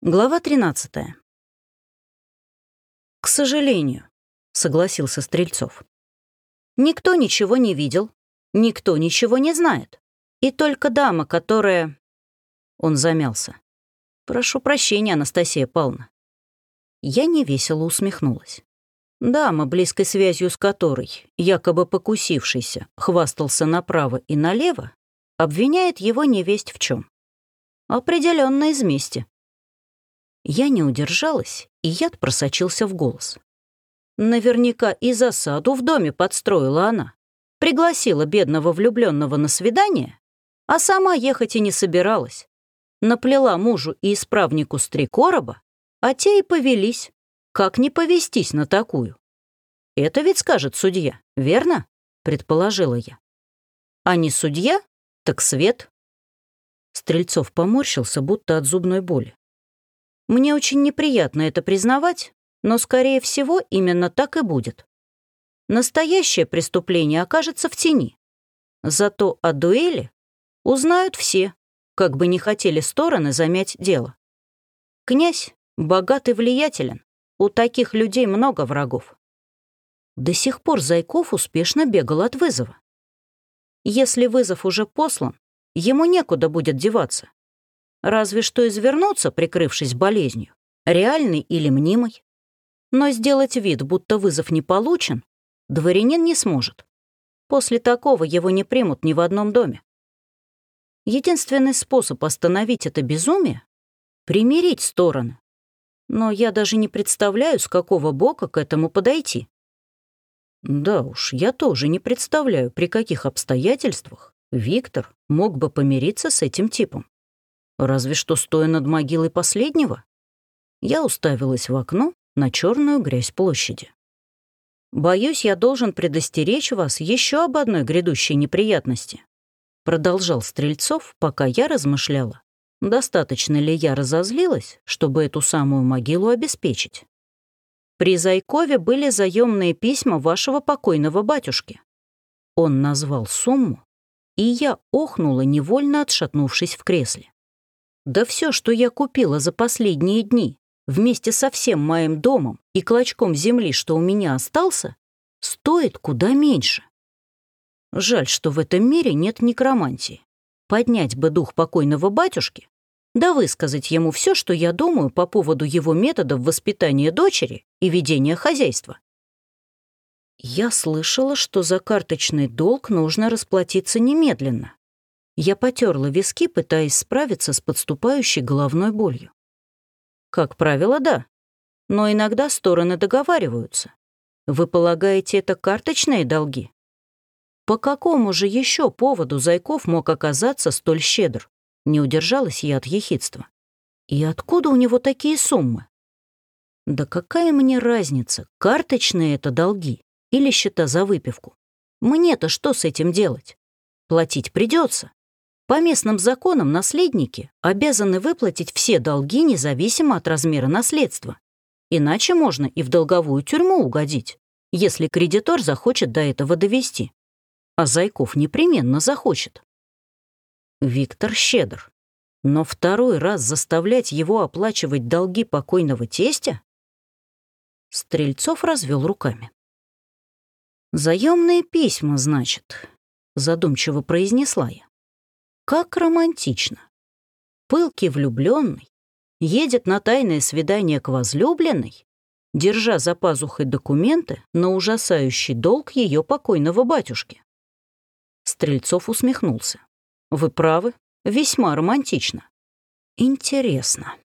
Глава 13. «К сожалению», — согласился Стрельцов. «Никто ничего не видел, никто ничего не знает. И только дама, которая...» Он замялся. «Прошу прощения, Анастасия Павловна». Я невесело усмехнулась. Дама, близкой связью с которой, якобы покусившийся, хвастался направо и налево, обвиняет его невесть в чем? Определенно из мести. Я не удержалась, и яд просочился в голос. Наверняка и засаду в доме подстроила она. Пригласила бедного влюбленного на свидание, а сама ехать и не собиралась. Наплела мужу и исправнику с три короба, а те и повелись. Как не повестись на такую? Это ведь скажет судья, верно? Предположила я. А не судья, так свет. Стрельцов поморщился, будто от зубной боли. Мне очень неприятно это признавать, но, скорее всего, именно так и будет. Настоящее преступление окажется в тени. Зато о дуэли узнают все, как бы не хотели стороны замять дело. Князь богат и влиятелен, у таких людей много врагов. До сих пор Зайков успешно бегал от вызова. Если вызов уже послан, ему некуда будет деваться. Разве что извернуться, прикрывшись болезнью, реальной или мнимой. Но сделать вид, будто вызов не получен, дворянин не сможет. После такого его не примут ни в одном доме. Единственный способ остановить это безумие — примирить стороны. Но я даже не представляю, с какого бока к этому подойти. Да уж, я тоже не представляю, при каких обстоятельствах Виктор мог бы помириться с этим типом. Разве что стоя над могилой последнего. Я уставилась в окно на черную грязь площади. «Боюсь, я должен предостеречь вас еще об одной грядущей неприятности», продолжал Стрельцов, пока я размышляла, достаточно ли я разозлилась, чтобы эту самую могилу обеспечить. При Зайкове были заемные письма вашего покойного батюшки. Он назвал сумму, и я охнула, невольно отшатнувшись в кресле. Да все, что я купила за последние дни, вместе со всем моим домом и клочком земли, что у меня остался, стоит куда меньше. Жаль, что в этом мире нет некромантии. Поднять бы дух покойного батюшки, да высказать ему все, что я думаю по поводу его методов воспитания дочери и ведения хозяйства. Я слышала, что за карточный долг нужно расплатиться немедленно. Я потерла виски, пытаясь справиться с подступающей головной болью. Как правило, да. Но иногда стороны договариваются. Вы полагаете, это карточные долги? По какому же еще поводу Зайков мог оказаться столь щедр? Не удержалась я от ехидства. И откуда у него такие суммы? Да какая мне разница, карточные это долги или счета за выпивку? Мне-то что с этим делать? Платить придется. По местным законам наследники обязаны выплатить все долги независимо от размера наследства. Иначе можно и в долговую тюрьму угодить, если кредитор захочет до этого довести. А Зайков непременно захочет. Виктор щедр. Но второй раз заставлять его оплачивать долги покойного тестя? Стрельцов развел руками. «Заемные письма, значит», — задумчиво произнесла я. Как романтично. Пылкий влюбленный едет на тайное свидание к возлюбленной, держа за пазухой документы на ужасающий долг ее покойного батюшки. Стрельцов усмехнулся. «Вы правы, весьма романтично. Интересно».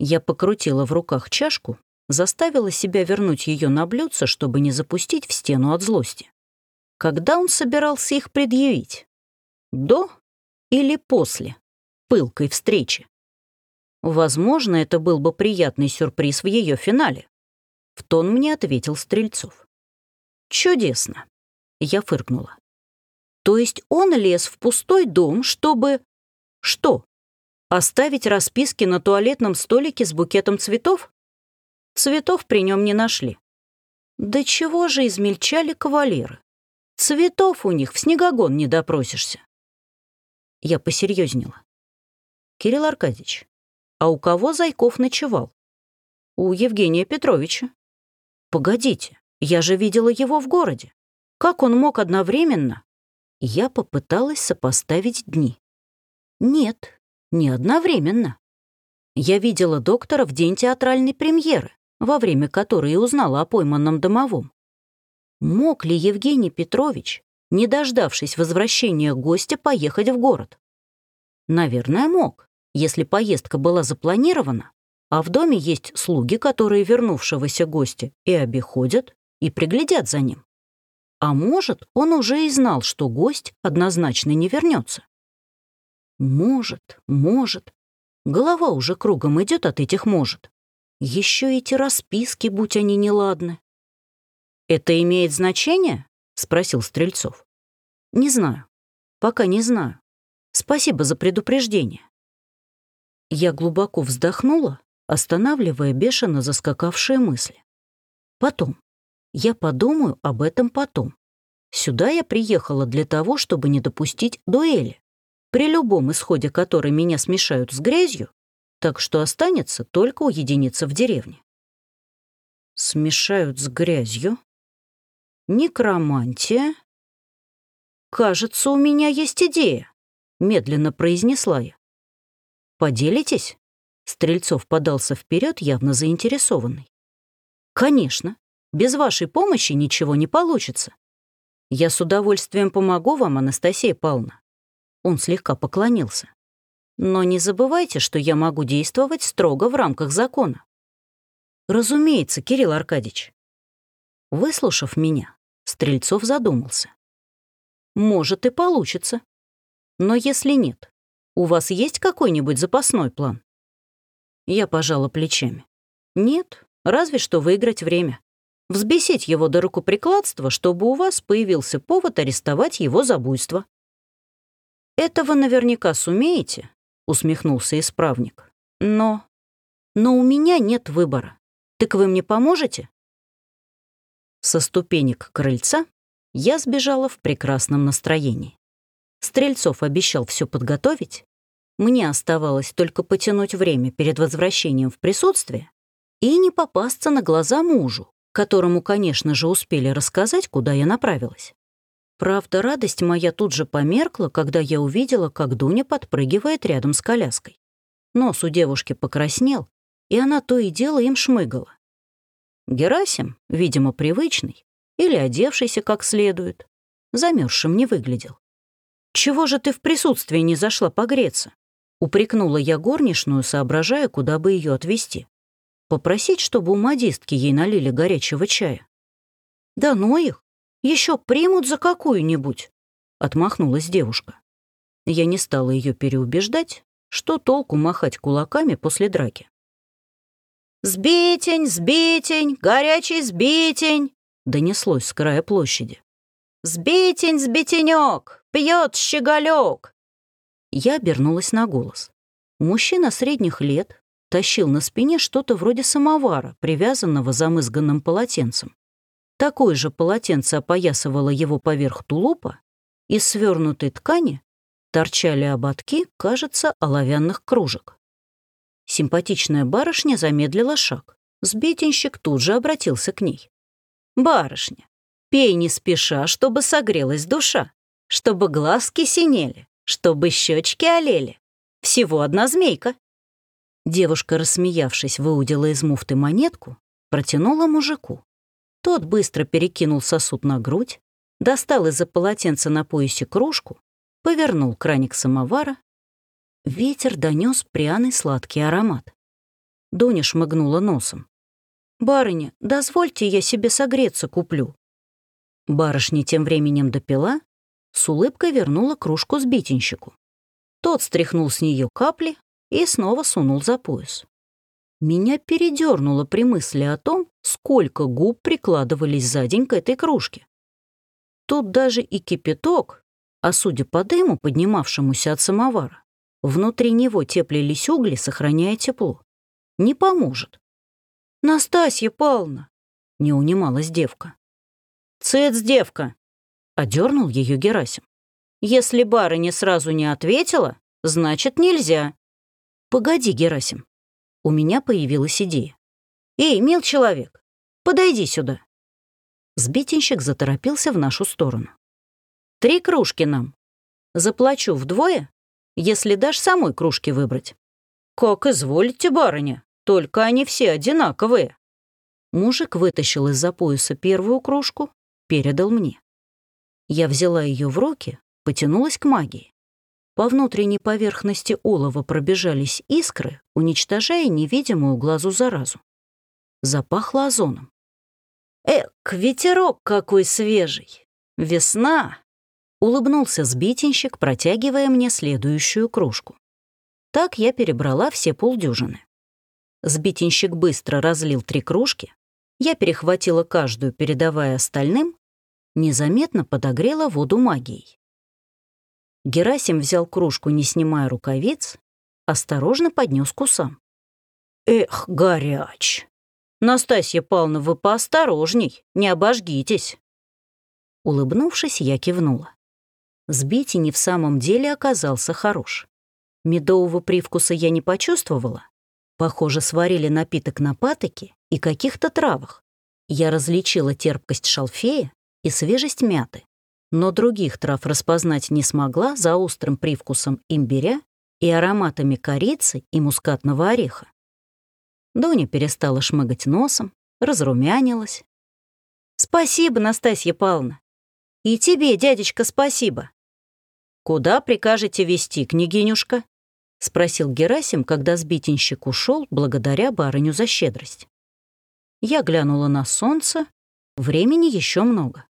Я покрутила в руках чашку, заставила себя вернуть ее на блюдце, чтобы не запустить в стену от злости. Когда он собирался их предъявить? До или после пылкой встречи. Возможно, это был бы приятный сюрприз в ее финале. В тон мне ответил Стрельцов. Чудесно. Я фыркнула. То есть он лез в пустой дом, чтобы... Что? Оставить расписки на туалетном столике с букетом цветов? Цветов при нем не нашли. Да чего же измельчали кавалеры? Цветов у них в снегогон не допросишься. Я посерьезнела. «Кирилл Аркадьевич, А у кого Зайков ночевал? У Евгения Петровича. Погодите, я же видела его в городе. Как он мог одновременно? Я попыталась сопоставить дни. Нет, не одновременно. Я видела доктора в день театральной премьеры, во время которой и узнала о пойманном домовом. Мог ли Евгений Петрович, не дождавшись возвращения гостя, поехать в город? Наверное, мог, если поездка была запланирована, а в доме есть слуги, которые вернувшегося гостя и обиходят, и приглядят за ним. А может, он уже и знал, что гость однозначно не вернется. Может, может. Голова уже кругом идет от этих «может». Еще эти расписки, будь они неладны. «Это имеет значение?» — спросил Стрельцов. «Не знаю. Пока не знаю. Спасибо за предупреждение». Я глубоко вздохнула, останавливая бешено заскакавшие мысли. Потом. Я подумаю об этом потом. Сюда я приехала для того, чтобы не допустить дуэли при любом исходе которой меня смешают с грязью, так что останется только уединиться в деревне. Смешают с грязью? Некромантия? Кажется, у меня есть идея, медленно произнесла я. Поделитесь? Стрельцов подался вперед, явно заинтересованный. Конечно, без вашей помощи ничего не получится. Я с удовольствием помогу вам, Анастасия Павловна. Он слегка поклонился. «Но не забывайте, что я могу действовать строго в рамках закона». «Разумеется, Кирилл Аркадьевич». Выслушав меня, Стрельцов задумался. «Может и получится. Но если нет, у вас есть какой-нибудь запасной план?» Я пожала плечами. «Нет, разве что выиграть время. Взбесить его до рукоприкладства, чтобы у вас появился повод арестовать его за буйство». «Это вы наверняка сумеете», — усмехнулся исправник. «Но... но у меня нет выбора. Так вы мне поможете?» Со ступенек крыльца я сбежала в прекрасном настроении. Стрельцов обещал все подготовить. Мне оставалось только потянуть время перед возвращением в присутствие и не попасться на глаза мужу, которому, конечно же, успели рассказать, куда я направилась. Правда, радость моя тут же померкла, когда я увидела, как Дуня подпрыгивает рядом с коляской. Нос у девушки покраснел, и она то и дело им шмыгала. Герасим, видимо, привычный, или одевшийся как следует, замерзшим не выглядел. «Чего же ты в присутствии не зашла погреться?» Упрекнула я горничную, соображая, куда бы ее отвезти. Попросить, чтобы у модистки ей налили горячего чая. Да ну их, еще примут за какую-нибудь», — отмахнулась девушка. Я не стала ее переубеждать, что толку махать кулаками после драки. «Сбитень, сбитень, горячий сбитень!» — донеслось с края площади. «Сбитень, сбитенек, пьет щеголек!» Я обернулась на голос. Мужчина средних лет тащил на спине что-то вроде самовара, привязанного замызганным полотенцем. Такое же полотенце опоясывало его поверх тулупа, из свернутой ткани торчали ободки, кажется, оловянных кружек. Симпатичная барышня замедлила шаг. Сбитенщик тут же обратился к ней. «Барышня, пей не спеша, чтобы согрелась душа, чтобы глазки синели, чтобы щечки олели. Всего одна змейка». Девушка, рассмеявшись, выудила из муфты монетку, протянула мужику. Тот быстро перекинул сосуд на грудь, достал из-за полотенца на поясе кружку, повернул краник самовара. Ветер донес пряный сладкий аромат. Дуня шмыгнула носом. «Барыня, дозвольте, я себе согреться куплю». Барышня тем временем допила, с улыбкой вернула кружку сбитенщику. Тот стряхнул с нее капли и снова сунул за пояс. Меня передернуло при мысли о том, сколько губ прикладывались за день к этой кружке. Тут даже и кипяток, а судя по дыму, поднимавшемуся от самовара, внутри него теплились угли, сохраняя тепло. Не поможет. «Настасья Павловна!» — не унималась девка. «Цец, девка!» — одернул ее Герасим. «Если барыня сразу не ответила, значит, нельзя». «Погоди, Герасим, у меня появилась идея. «Эй, мил человек, подойди сюда!» Сбитенщик заторопился в нашу сторону. «Три кружки нам. Заплачу вдвое, если дашь самой кружки выбрать». «Как изволите, барыня, только они все одинаковые». Мужик вытащил из-за пояса первую кружку, передал мне. Я взяла ее в руки, потянулась к магии. По внутренней поверхности олова пробежались искры, уничтожая невидимую глазу заразу. Запахло озоном. «Эк, ветерок какой свежий! Весна!» Улыбнулся сбитенщик, протягивая мне следующую кружку. Так я перебрала все полдюжины. Сбитенщик быстро разлил три кружки, я перехватила каждую, передавая остальным, незаметно подогрела воду магией. Герасим взял кружку, не снимая рукавиц, осторожно поднес к усам. «Эх, горяч! Настасья Павловна, вы поосторожней, не обожгитесь!» Улыбнувшись, я кивнула. Сбитень в самом деле оказался хорош. Медового привкуса я не почувствовала. Похоже, сварили напиток на патоке и каких-то травах. Я различила терпкость шалфея и свежесть мяты, но других трав распознать не смогла за острым привкусом имбиря и ароматами корицы и мускатного ореха. Дуня перестала шмыгать носом, разрумянилась. «Спасибо, Настасья Павловна. И тебе, дядечка, спасибо». «Куда прикажете вести, княгинюшка?» — спросил Герасим, когда сбитенщик ушел благодаря барыню за щедрость. Я глянула на солнце. Времени еще много.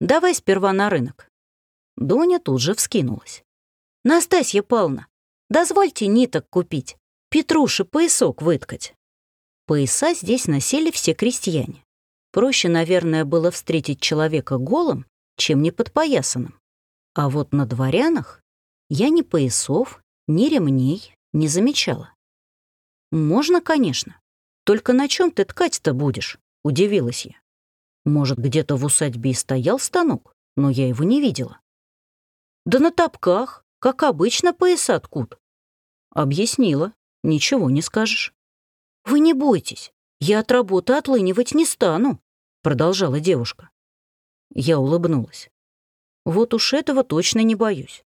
Давай сперва на рынок. Дуня тут же вскинулась. Настасья Павловна, дозвольте ниток купить, Петруши поясок выткать. Пояса здесь носили все крестьяне. Проще, наверное, было встретить человека голым, чем не подпоясанным. А вот на дворянах я ни поясов, ни ремней не замечала. Можно, конечно. Только на чем ты ткать-то будешь? Удивилась я. Может, где-то в усадьбе и стоял станок, но я его не видела. Да на топках, как обычно, пояса ткут. Объяснила, ничего не скажешь. Вы не бойтесь, я от работы отлынивать не стану, продолжала девушка. Я улыбнулась. Вот уж этого точно не боюсь.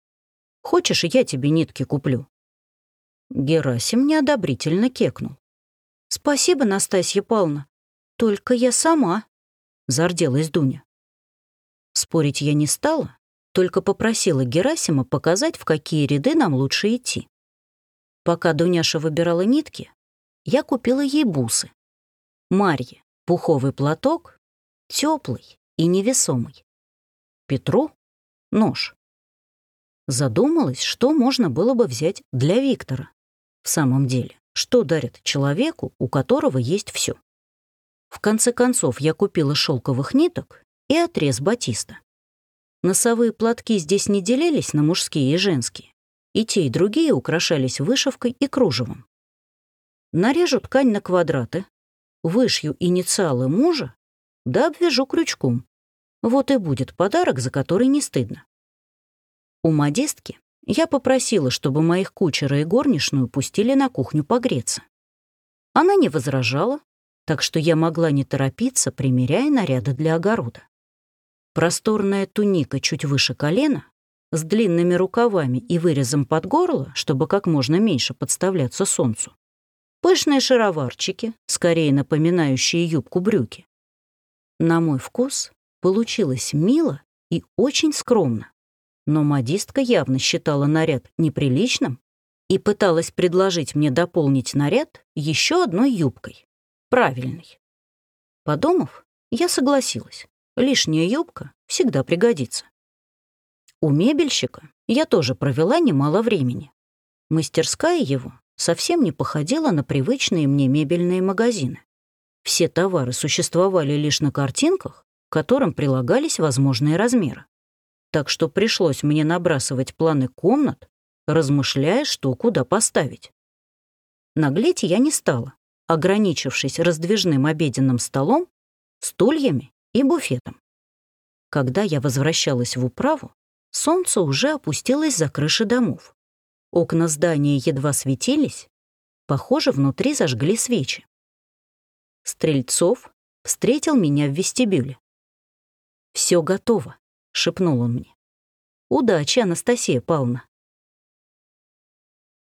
Хочешь, я тебе нитки куплю? Герасим неодобрительно кекнул. «Спасибо, Настасья Павловна. Только я сама», — зарделась Дуня. Спорить я не стала, только попросила Герасима показать, в какие ряды нам лучше идти. Пока Дуняша выбирала нитки, я купила ей бусы. Марье — пуховый платок, теплый и невесомый. Петру — нож. Задумалась, что можно было бы взять для Виктора. В самом деле. Что дарят человеку, у которого есть все? В конце концов, я купила шелковых ниток и отрез батиста. Носовые платки здесь не делились на мужские и женские. И те, и другие украшались вышивкой и кружевом. Нарежу ткань на квадраты, вышью инициалы мужа, да обвяжу крючком. Вот и будет подарок, за который не стыдно. У модистки я попросила, чтобы моих кучера и горничную пустили на кухню погреться. Она не возражала, так что я могла не торопиться, примеряя наряды для огорода. Просторная туника чуть выше колена, с длинными рукавами и вырезом под горло, чтобы как можно меньше подставляться солнцу. Пышные шароварчики, скорее напоминающие юбку брюки. На мой вкус получилось мило и очень скромно но модистка явно считала наряд неприличным и пыталась предложить мне дополнить наряд еще одной юбкой. Правильной. Подумав, я согласилась. Лишняя юбка всегда пригодится. У мебельщика я тоже провела немало времени. Мастерская его совсем не походила на привычные мне мебельные магазины. Все товары существовали лишь на картинках, которым прилагались возможные размеры так что пришлось мне набрасывать планы комнат, размышляя, что куда поставить. Наглеть я не стала, ограничившись раздвижным обеденным столом, стульями и буфетом. Когда я возвращалась в управу, солнце уже опустилось за крыши домов. Окна здания едва светились, Похоже, внутри зажгли свечи. Стрельцов встретил меня в вестибюле. «Все готово», — шепнул он мне. «Удачи, Анастасия Павловна».